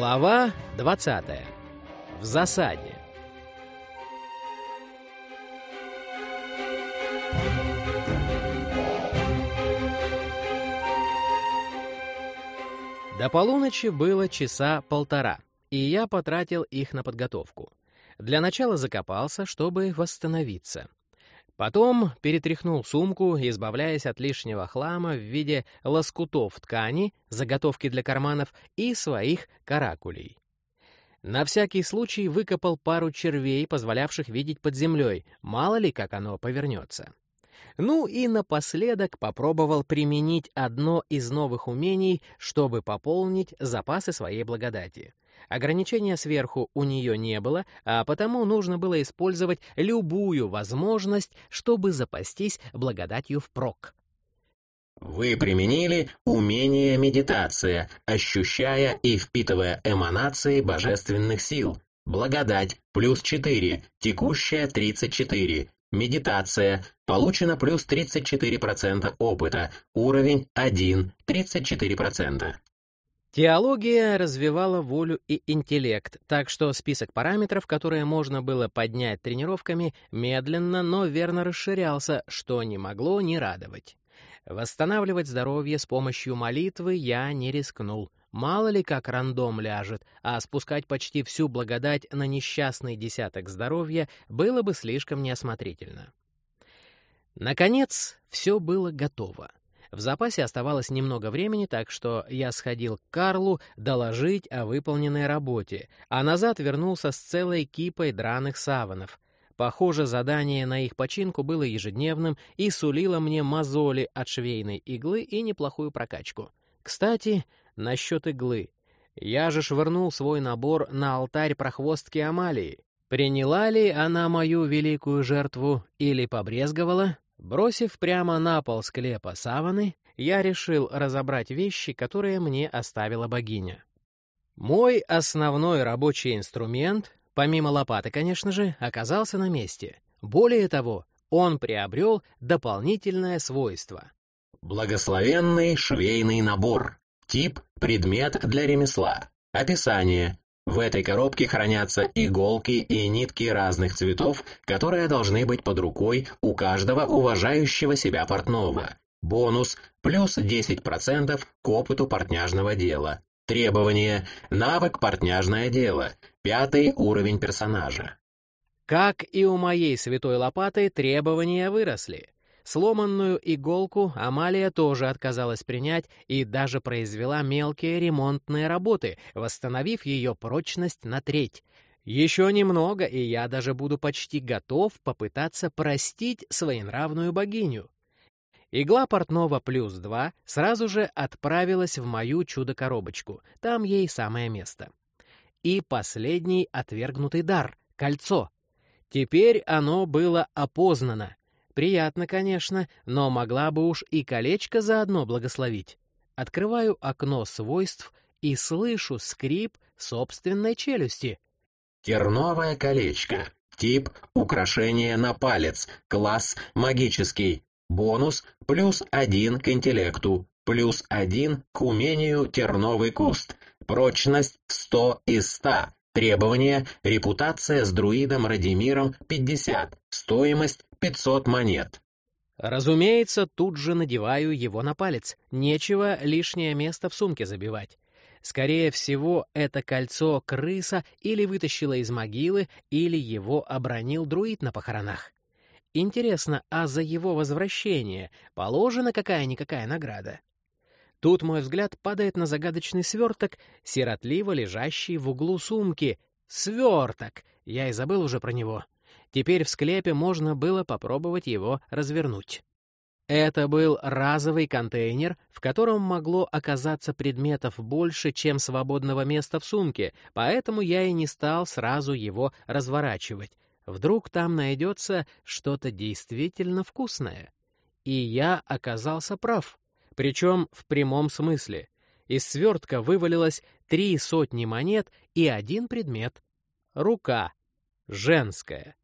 Глава 20. В засаде. До полуночи было часа полтора, и я потратил их на подготовку. Для начала закопался, чтобы восстановиться. Потом перетряхнул сумку, избавляясь от лишнего хлама в виде лоскутов ткани, заготовки для карманов и своих каракулей. На всякий случай выкопал пару червей, позволявших видеть под землей, мало ли как оно повернется. Ну и напоследок попробовал применить одно из новых умений, чтобы пополнить запасы своей благодати. Ограничения сверху у нее не было, а потому нужно было использовать любую возможность, чтобы запастись благодатью впрок. Вы применили умение медитация, ощущая и впитывая эманации божественных сил. Благодать плюс 4, текущая 34. Медитация. Получено плюс 34% опыта. Уровень 1, 34%. Теология развивала волю и интеллект, так что список параметров, которые можно было поднять тренировками, медленно, но верно расширялся, что не могло не радовать. Восстанавливать здоровье с помощью молитвы я не рискнул. Мало ли как рандом ляжет, а спускать почти всю благодать на несчастный десяток здоровья было бы слишком неосмотрительно. Наконец, все было готово. В запасе оставалось немного времени, так что я сходил к Карлу доложить о выполненной работе, а назад вернулся с целой кипой драных саванов. Похоже, задание на их починку было ежедневным и сулило мне мозоли от швейной иглы и неплохую прокачку. Кстати, насчет иглы. Я же швырнул свой набор на алтарь прохвостки Амалии. Приняла ли она мою великую жертву или побрезговала? Бросив прямо на пол склепа саваны, я решил разобрать вещи, которые мне оставила богиня. Мой основной рабочий инструмент, помимо лопаты, конечно же, оказался на месте. Более того, он приобрел дополнительное свойство. Благословенный швейный набор. Тип – предмет для ремесла. Описание. В этой коробке хранятся иголки и нитки разных цветов, которые должны быть под рукой у каждого уважающего себя портного. Бонус – плюс 10% к опыту портняжного дела. Требование – навык портняжное дело. Пятый уровень персонажа. Как и у моей святой лопаты, требования выросли. Сломанную иголку Амалия тоже отказалась принять и даже произвела мелкие ремонтные работы, восстановив ее прочность на треть. Еще немного, и я даже буду почти готов попытаться простить своенравную богиню. Игла портного плюс два сразу же отправилась в мою чудо-коробочку, там ей самое место. И последний отвергнутый дар — кольцо. Теперь оно было опознано, Приятно, конечно, но могла бы уж и колечко заодно благословить. Открываю окно свойств и слышу скрип собственной челюсти. Терновое колечко. Тип – украшение на палец. Класс – магический. Бонус – плюс один к интеллекту. Плюс один к умению терновый куст. Прочность 100 из 100. Требование – репутация с друидом Радимиром 50. Стоимость 500 монет. Разумеется, тут же надеваю его на палец. Нечего лишнее место в сумке забивать. Скорее всего, это кольцо крыса или вытащила из могилы, или его обронил друид на похоронах. Интересно, а за его возвращение положена какая-никакая награда? Тут мой взгляд падает на загадочный сверток, сиротливо лежащий в углу сумки. Сверток! Я и забыл уже про него. Теперь в склепе можно было попробовать его развернуть. Это был разовый контейнер, в котором могло оказаться предметов больше, чем свободного места в сумке, поэтому я и не стал сразу его разворачивать. Вдруг там найдется что-то действительно вкусное. И я оказался прав, причем в прямом смысле. Из свертка вывалилось три сотни монет и один предмет — рука, женская.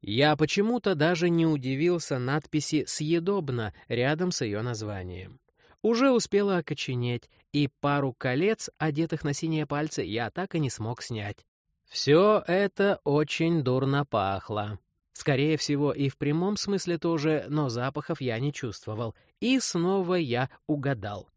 Я почему-то даже не удивился надписи «Съедобно» рядом с ее названием. уже успела окоченеть, и пару колец, одетых на синие пальцы, я так и не смог снять. Все это очень дурно пахло. Скорее всего, и в прямом смысле тоже, но запахов я не чувствовал. И снова я угадал.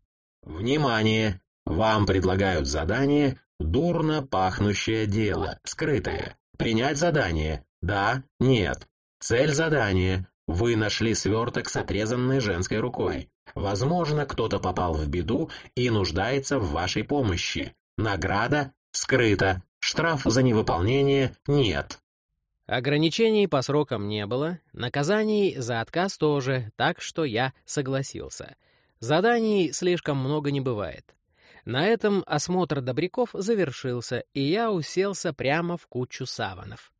Внимание! Вам предлагают задание «Дурно пахнущее дело, скрытое». Принять задание. Да, нет. Цель задания. Вы нашли сверток с отрезанной женской рукой. Возможно, кто-то попал в беду и нуждается в вашей помощи. Награда скрыта. Штраф за невыполнение нет. Ограничений по срокам не было, наказаний за отказ тоже, так что я согласился. Заданий слишком много не бывает. На этом осмотр добряков завершился, и я уселся прямо в кучу саванов.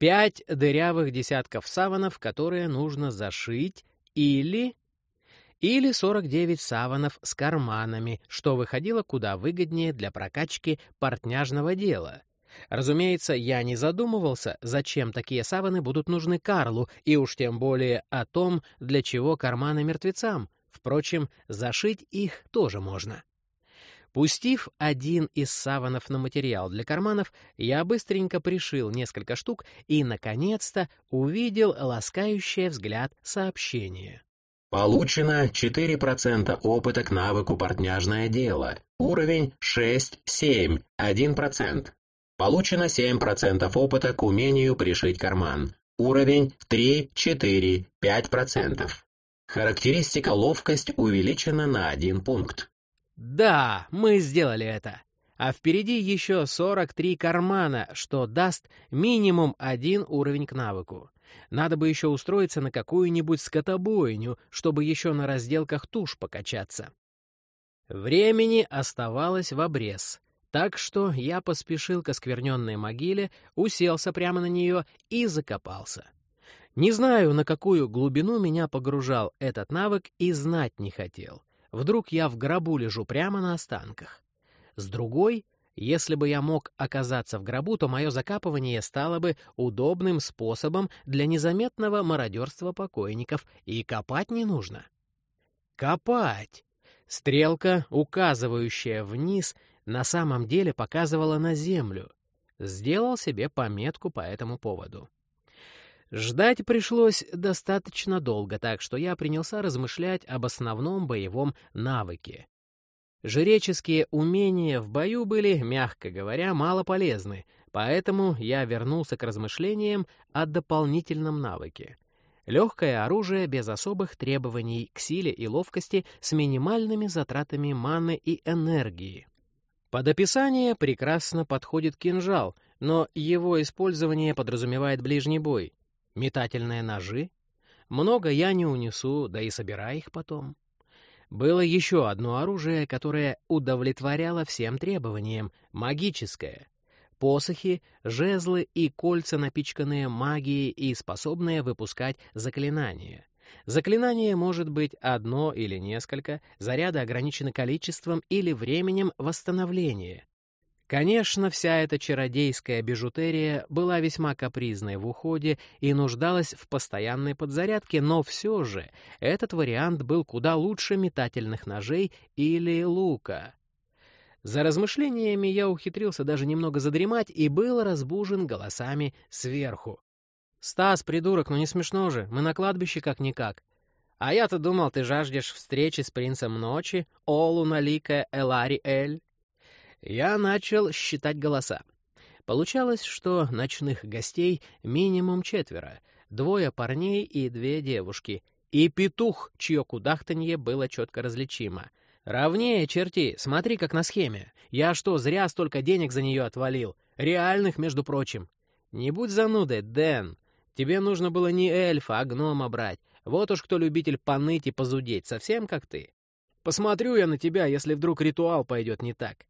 Пять дырявых десятков саванов, которые нужно зашить, или... Или 49 саванов с карманами, что выходило куда выгоднее для прокачки портняжного дела. Разумеется, я не задумывался, зачем такие саваны будут нужны Карлу, и уж тем более о том, для чего карманы мертвецам. Впрочем, зашить их тоже можно. Пустив один из саванов на материал для карманов, я быстренько пришил несколько штук и, наконец-то, увидел ласкающее взгляд сообщение. Получено 4% опыта к навыку «Портняжное дело». Уровень 6-7, 1%. Получено 7% опыта к умению пришить карман. Уровень 3-4, 5%. Характеристика ловкость увеличена на один пункт. Да, мы сделали это. А впереди еще 43 кармана, что даст минимум один уровень к навыку. Надо бы еще устроиться на какую-нибудь скотобойню, чтобы еще на разделках туш покачаться. Времени оставалось в обрез, так что я поспешил к оскверненной могиле, уселся прямо на нее и закопался. Не знаю, на какую глубину меня погружал этот навык и знать не хотел. Вдруг я в гробу лежу прямо на останках. С другой, если бы я мог оказаться в гробу, то мое закапывание стало бы удобным способом для незаметного мародерства покойников, и копать не нужно. Копать! Стрелка, указывающая вниз, на самом деле показывала на землю. Сделал себе пометку по этому поводу. Ждать пришлось достаточно долго, так что я принялся размышлять об основном боевом навыке. Жреческие умения в бою были, мягко говоря, мало полезны, поэтому я вернулся к размышлениям о дополнительном навыке. Легкое оружие без особых требований к силе и ловкости с минимальными затратами маны и энергии. Под описание прекрасно подходит кинжал, но его использование подразумевает ближний бой. Метательные ножи? Много я не унесу, да и собирай их потом. Было еще одно оружие, которое удовлетворяло всем требованиям — магическое. Посохи, жезлы и кольца, напичканные магией и способные выпускать заклинания. Заклинание может быть одно или несколько, заряды ограничены количеством или временем восстановления. Конечно, вся эта чародейская бижутерия была весьма капризной в уходе и нуждалась в постоянной подзарядке, но все же этот вариант был куда лучше метательных ножей или лука. За размышлениями я ухитрился даже немного задремать и был разбужен голосами сверху. «Стас, придурок, ну не смешно же, мы на кладбище как-никак. А я-то думал, ты жаждешь встречи с принцем ночи, Олу Налика Элари Эль». Я начал считать голоса. Получалось, что ночных гостей минимум четверо, двое парней и две девушки, и петух, чье кудахтанье было четко различимо. «Ровнее, черти, смотри, как на схеме. Я что, зря столько денег за нее отвалил? Реальных, между прочим. Не будь занудой, Дэн. Тебе нужно было не эльфа, а гнома брать. Вот уж кто любитель поныть и позудеть, совсем как ты. Посмотрю я на тебя, если вдруг ритуал пойдет не так.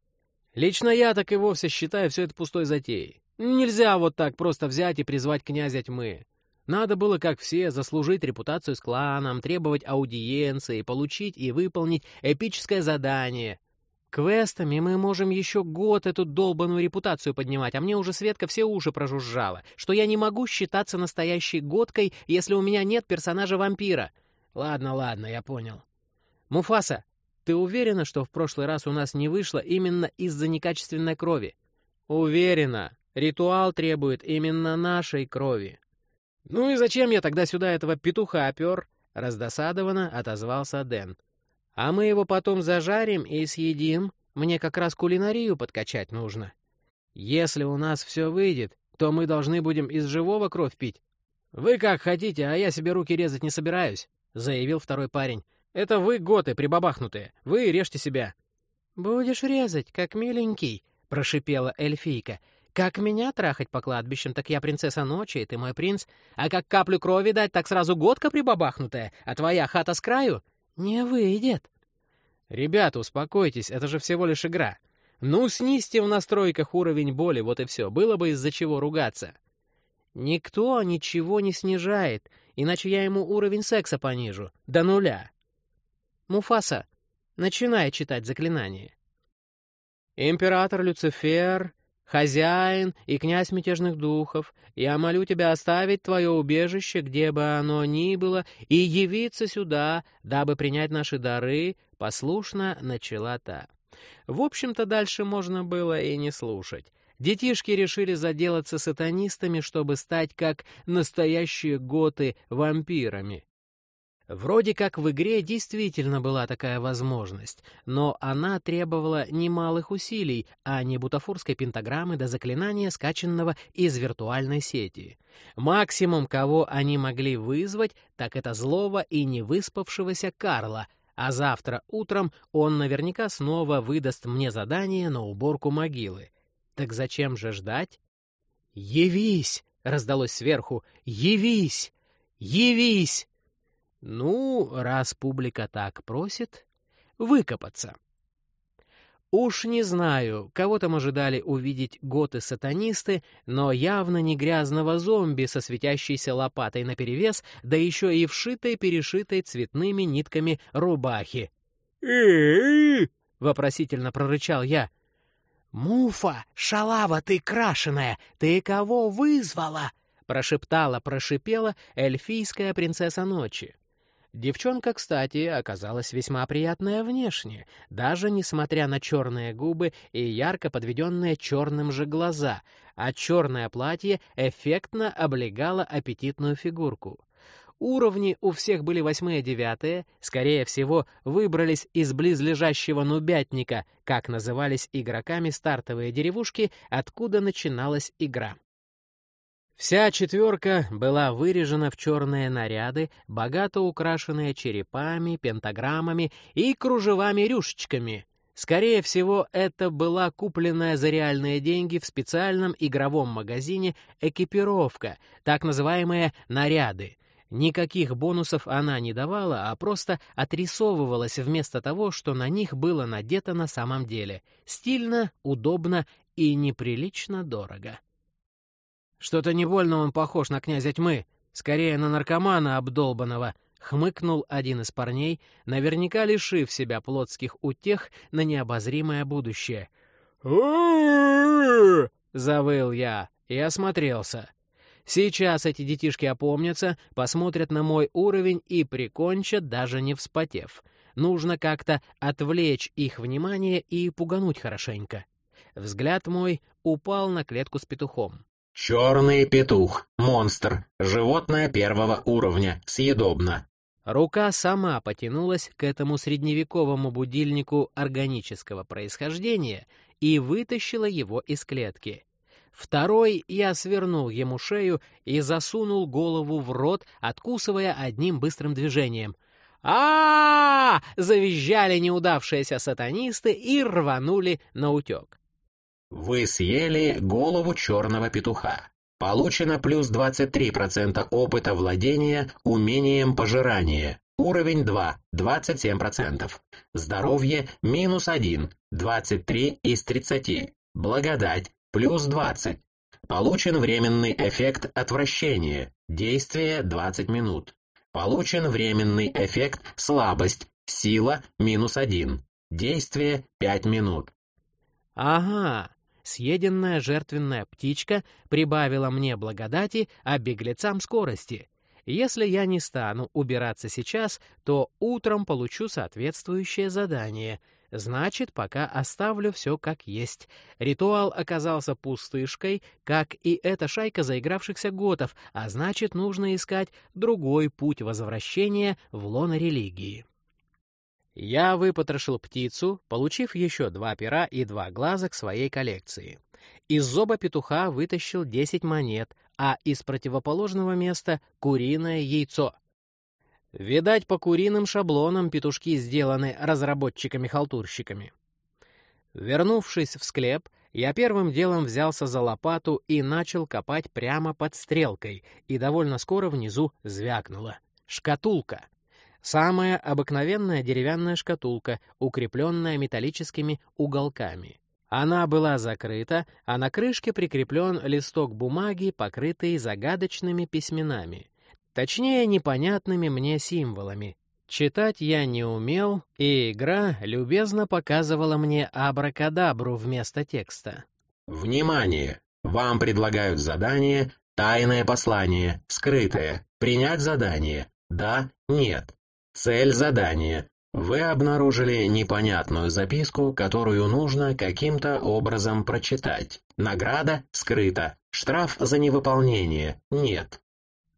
Лично я так и вовсе считаю все это пустой затеей. Нельзя вот так просто взять и призвать князя тьмы. Надо было, как все, заслужить репутацию с кланом, требовать аудиенции, получить и выполнить эпическое задание. Квестами мы можем еще год эту долбанную репутацию поднимать, а мне уже Светка все уши прожужжала, что я не могу считаться настоящей годкой, если у меня нет персонажа-вампира. Ладно, ладно, я понял. Муфаса, Ты уверена, что в прошлый раз у нас не вышло именно из-за некачественной крови? Уверена. Ритуал требует именно нашей крови. Ну и зачем я тогда сюда этого петуха опер? Раздосадованно отозвался Дэн. А мы его потом зажарим и съедим. Мне как раз кулинарию подкачать нужно. Если у нас все выйдет, то мы должны будем из живого кровь пить. Вы как хотите, а я себе руки резать не собираюсь, заявил второй парень. Это вы готы прибабахнутые. Вы режьте себя. Будешь резать, как миленький, прошипела эльфийка. Как меня трахать по кладбищам, так я принцесса ночи, и ты мой принц. А как каплю крови дать, так сразу годка прибабахнутая, а твоя хата с краю? Не выйдет. Ребята, успокойтесь, это же всего лишь игра. Ну, снизьте в настройках уровень боли, вот и все. Было бы из-за чего ругаться. Никто ничего не снижает, иначе я ему уровень секса понижу. До нуля. Муфаса, начинай читать заклинание. Император Люцифер, хозяин и князь мятежных духов, я молю тебя оставить твое убежище, где бы оно ни было, и явиться сюда, дабы принять наши дары, послушно начала та. В общем-то, дальше можно было и не слушать. Детишки решили заделаться сатанистами, чтобы стать как настоящие готы вампирами. Вроде как в игре действительно была такая возможность, но она требовала немалых усилий, а не бутафорской пентаграммы до заклинания, скачанного из виртуальной сети. Максимум, кого они могли вызвать, так это злого и невыспавшегося Карла — а завтра утром он наверняка снова выдаст мне задание на уборку могилы. Так зачем же ждать? «Явись!» — раздалось сверху. «Явись! Явись!» Ну, раз публика так просит, выкопаться. Уж не знаю, кого там ожидали увидеть готы-сатанисты, но явно не грязного зомби со светящейся лопатой наперевес, да еще и вшитой-перешитой цветными нитками рубахи. э вопросительно прорычал я. «Муфа, шалава ты крашеная, ты кого вызвала?» — прошептала, прошипела эльфийская принцесса ночи. Девчонка, кстати, оказалась весьма приятная внешне, даже несмотря на черные губы и ярко подведенные черным же глаза, а черное платье эффектно облегало аппетитную фигурку. Уровни у всех были восьмые-девятые, скорее всего, выбрались из близлежащего нубятника, как назывались игроками стартовые деревушки, откуда начиналась игра. Вся четверка была вырежена в черные наряды, богато украшенные черепами, пентаграммами и кружевами-рюшечками. Скорее всего, это была купленная за реальные деньги в специальном игровом магазине экипировка, так называемые «наряды». Никаких бонусов она не давала, а просто отрисовывалась вместо того, что на них было надето на самом деле. Стильно, удобно и неприлично дорого. «Что-то не больно он похож на князя тьмы, скорее на наркомана обдолбанного», — хмыкнул один из парней, наверняка лишив себя плотских утех на необозримое будущее. завыл я и осмотрелся. Сейчас эти детишки опомнятся, посмотрят на мой уровень и прикончат, даже не вспотев. Нужно как-то отвлечь их внимание и пугануть хорошенько. Взгляд мой упал на клетку с петухом. Черный петух. Монстр. Животное первого уровня. Съедобно. Рука сама потянулась к этому средневековому будильнику органического происхождения и вытащила его из клетки. Второй я свернул ему шею и засунул голову в рот, откусывая одним быстрым движением. а, -а, -а, завизжали неудавшиеся сатанисты и рванули на утек. Вы съели голову черного петуха. Получено плюс 23% опыта владения умением пожирания. Уровень 2, 27%. Здоровье минус 1, 23 из 30. Благодать плюс 20. Получен временный эффект отвращения. Действие 20 минут. Получен временный эффект слабость. Сила минус 1. Действие 5 минут. Ага, Съеденная жертвенная птичка прибавила мне благодати, а беглецам скорости. Если я не стану убираться сейчас, то утром получу соответствующее задание. Значит, пока оставлю все как есть. Ритуал оказался пустышкой, как и эта шайка заигравшихся готов, а значит, нужно искать другой путь возвращения в лоно религии. Я выпотрошил птицу, получив еще два пера и два глаза к своей коллекции. Из зоба петуха вытащил 10 монет, а из противоположного места — куриное яйцо. Видать, по куриным шаблонам петушки сделаны разработчиками-халтурщиками. Вернувшись в склеп, я первым делом взялся за лопату и начал копать прямо под стрелкой, и довольно скоро внизу звякнуло. Шкатулка. Самая обыкновенная деревянная шкатулка, укрепленная металлическими уголками. Она была закрыта, а на крышке прикреплен листок бумаги, покрытый загадочными письменами. Точнее, непонятными мне символами. Читать я не умел, и игра любезно показывала мне абракадабру вместо текста. Внимание! Вам предлагают задание «Тайное послание», «Скрытое», «Принять задание», «Да», «Нет». Цель задания вы обнаружили непонятную записку, которую нужно каким-то образом прочитать. Награда скрыта. Штраф за невыполнение нет.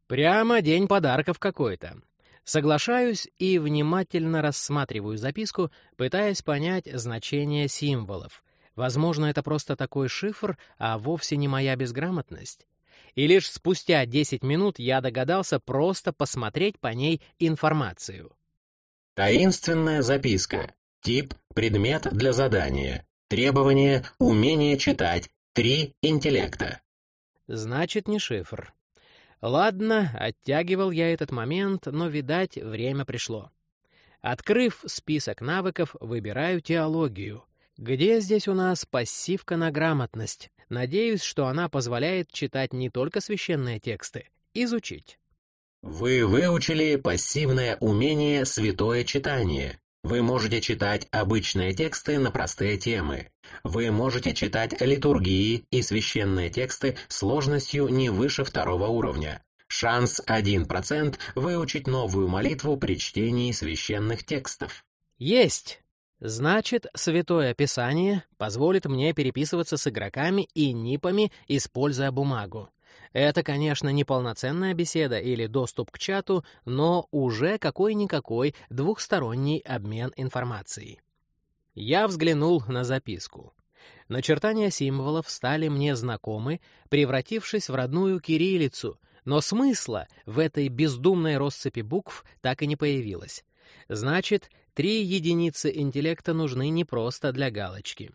Прямо день подарков какой-то. Соглашаюсь и внимательно рассматриваю записку, пытаясь понять значение символов. Возможно, это просто такой шифр, а вовсе не моя безграмотность. И лишь спустя 10 минут я догадался просто посмотреть по ней информацию. Таинственная записка. Тип – предмет для задания. Требование – умение читать. Три интеллекта. Значит, не шифр. Ладно, оттягивал я этот момент, но, видать, время пришло. Открыв список навыков, выбираю теологию. Где здесь у нас пассивка на грамотность? Надеюсь, что она позволяет читать не только священные тексты, изучить. Вы выучили пассивное умение «Святое читание». Вы можете читать обычные тексты на простые темы. Вы можете читать литургии и священные тексты сложностью не выше второго уровня. Шанс 1% выучить новую молитву при чтении священных текстов. Есть! Значит, Святое Писание позволит мне переписываться с игроками и нипами, используя бумагу. Это, конечно, не полноценная беседа или доступ к чату, но уже какой-никакой двухсторонний обмен информацией. Я взглянул на записку. Начертания символов стали мне знакомы, превратившись в родную кириллицу, но смысла в этой бездумной россыпи букв так и не появилось. Значит, три единицы интеллекта нужны не просто для галочки.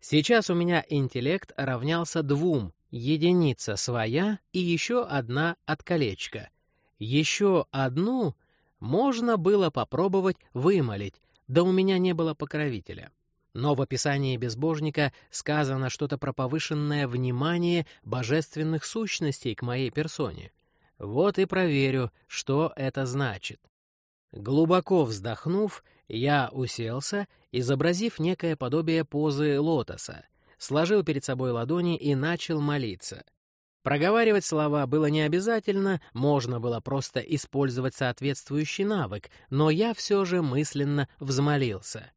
Сейчас у меня интеллект равнялся двум, единица своя и еще одна от колечка. Еще одну можно было попробовать вымолить, да у меня не было покровителя. Но в описании безбожника сказано что-то про повышенное внимание божественных сущностей к моей персоне. Вот и проверю, что это значит. Глубоко вздохнув, я уселся, изобразив некое подобие позы лотоса — сложил перед собой ладони и начал молиться. Проговаривать слова было не обязательно, можно было просто использовать соответствующий навык, но я все же мысленно взмолился.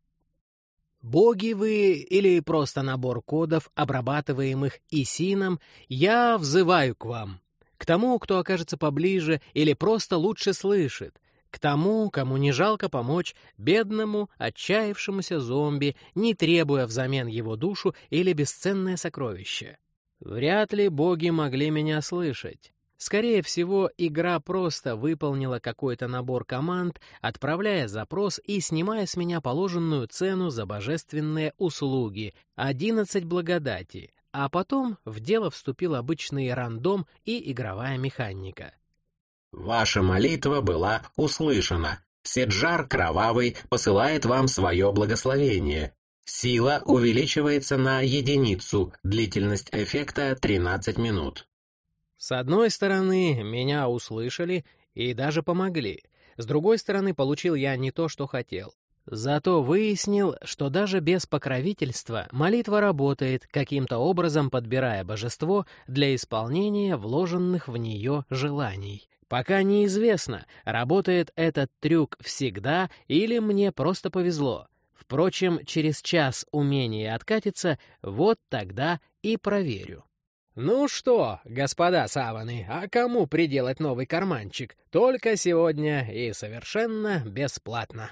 Боги вы или просто набор кодов, обрабатываемых Исином, я взываю к вам. К тому, кто окажется поближе или просто лучше слышит к тому, кому не жалко помочь бедному, отчаявшемуся зомби, не требуя взамен его душу или бесценное сокровище. Вряд ли боги могли меня слышать. Скорее всего, игра просто выполнила какой-то набор команд, отправляя запрос и снимая с меня положенную цену за божественные услуги — 11 благодати, а потом в дело вступил обычный рандом и игровая механика. Ваша молитва была услышана. Седжар Кровавый посылает вам свое благословение. Сила увеличивается на единицу, длительность эффекта 13 минут. С одной стороны, меня услышали и даже помогли. С другой стороны, получил я не то, что хотел. Зато выяснил, что даже без покровительства молитва работает, каким-то образом подбирая божество для исполнения вложенных в нее желаний. Пока неизвестно, работает этот трюк всегда или мне просто повезло. Впрочем, через час умение откатиться, вот тогда и проверю. Ну что, господа саваны, а кому приделать новый карманчик? Только сегодня и совершенно бесплатно.